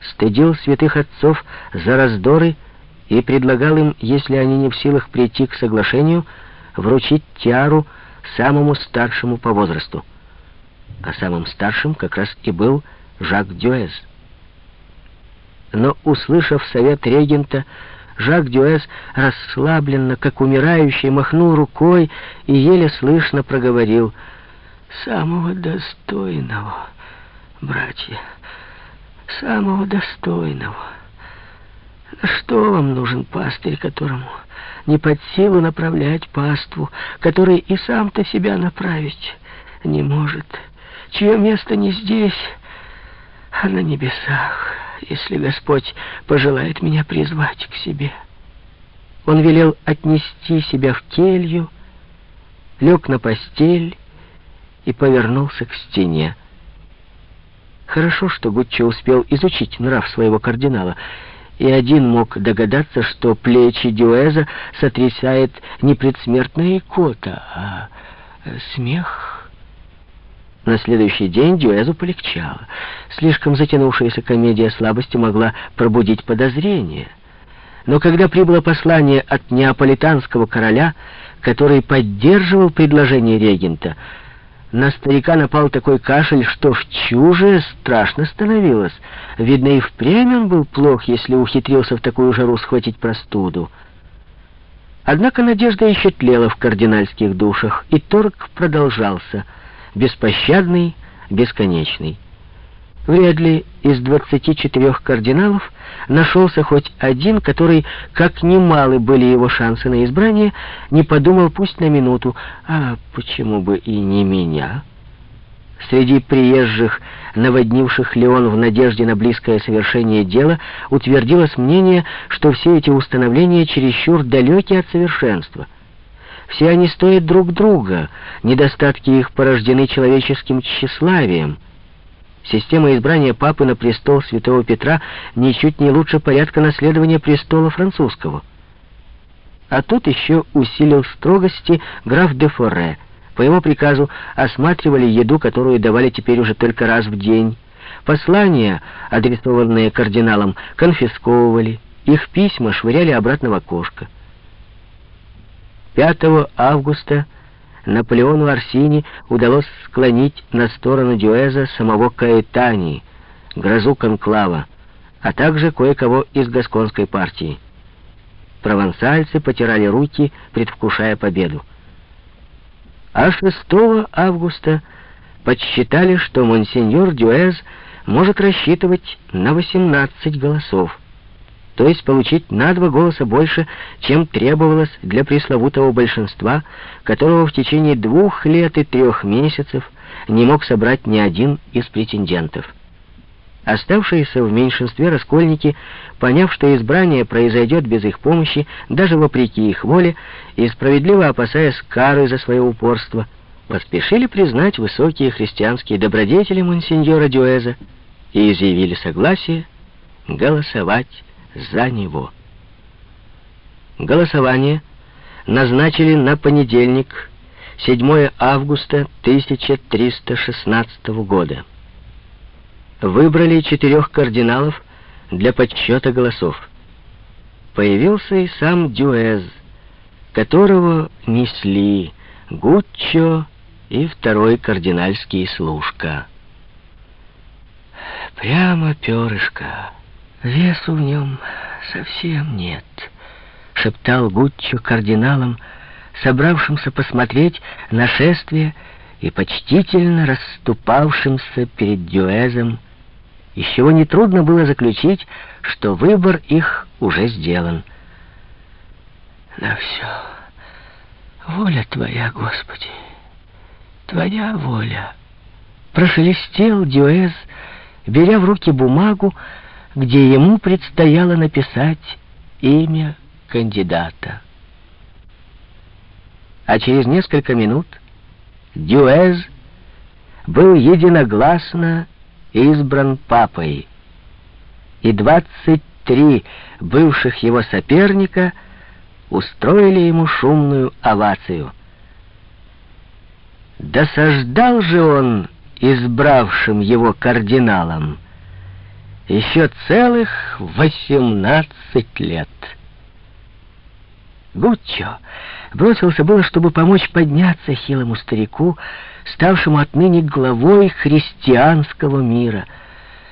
стыдил святых отцов за раздоры и предлагал им, если они не в силах прийти к соглашению, вручить тиару самому старшему по возрасту. А самым старшим как раз и был Жак Дюэз. Но, услышав совет регента, Жак Дюэс расслабленно, как умирающий, махнул рукой и еле слышно проговорил «Самого достойного, братья, самого достойного. Что вам нужен пастырь, которому не под силу направлять паству, который и сам-то себя направить не может, чье место не здесь, а на небесах?» если Господь пожелает меня призвать к себе. Он велел отнести себя в келью, лег на постель и повернулся к стене. Хорошо, что Гуччо успел изучить нрав своего кардинала, и один мог догадаться, что плечи Дюэза сотрясает не предсмертная икота, а смех на следующий день Дюэзу полегчало. Слишком затянувшаяся комедия слабости могла пробудить подозрение. Но когда прибыло послание от неаполитанского короля, который поддерживал предложение регента, на старика напал такой кашель, что в чуже страшно становилось. Видно, и впрямь он был плох, если ухитрился в такую жару схватить простуду. Однако надежда еще тлела в кардинальских душах, и торг продолжался — беспощадный, бесконечный. Вряд ли из 24 кардиналов нашелся хоть один, который, как немалы были его шансы на избрание, не подумал пусть на минуту, а почему бы и не меня? Среди приезжих, наводнивших Леон в надежде на близкое совершение дела, утвердилось мнение, что все эти установления чересчур далеки от совершенства — все они стоят друг друга, недостатки их порождены человеческим тщеславием. Система избрания папы на престол святого Петра ничуть не лучше порядка наследования престола французского. А тут еще усилил строгости граф де Форре. По его приказу осматривали еду, которую давали теперь уже только раз в день. Послания, адресованные кардиналам, конфисковывали. Их письма швыряли обратно в окошко. 5 августа Наполеону Арсини удалось склонить на сторону Дюэза самого Каэтани, грозу конклава, а также кое-кого из гасконской партии. Провансальцы потирали руки, предвкушая победу. А 6 августа подсчитали, что монсеньор Дюэз может рассчитывать на 18 голосов то есть получить на два голоса больше, чем требовалось для пресловутого большинства, которого в течение двух лет и трех месяцев не мог собрать ни один из претендентов. Оставшиеся в меньшинстве раскольники, поняв, что избрание произойдет без их помощи, даже вопреки их воле, и справедливо опасаясь кары за свое упорство, поспешили признать высокие христианские добродетели монсеньора Дюэза и изъявили согласие голосовать за него. Голосование назначили на понедельник, 7 августа 1316 года. Выбрали четырех кардиналов для подсчета голосов. Появился и сам Дюэз, которого несли Гуччо и второй кардинальский служка. Прямо перышко. «Весу в нем совсем нет», — шептал Гуччо кардиналам, собравшимся посмотреть нашествие и почтительно расступавшимся перед Дюэзом, из чего нетрудно было заключить, что выбор их уже сделан. «На все, воля Твоя, Господи, Твоя воля!» Прошелестел Дюэз, беря в руки бумагу, где ему предстояло написать имя кандидата. А через несколько минут Дюэз был единогласно избран папой, и 23 бывших его соперника устроили ему шумную овацию. Досаждал же он избравшим его кардиналом, Еще целых восемнадцать лет. Гуччо бросился было, чтобы помочь подняться хилому старику, ставшему отныне главой христианского мира —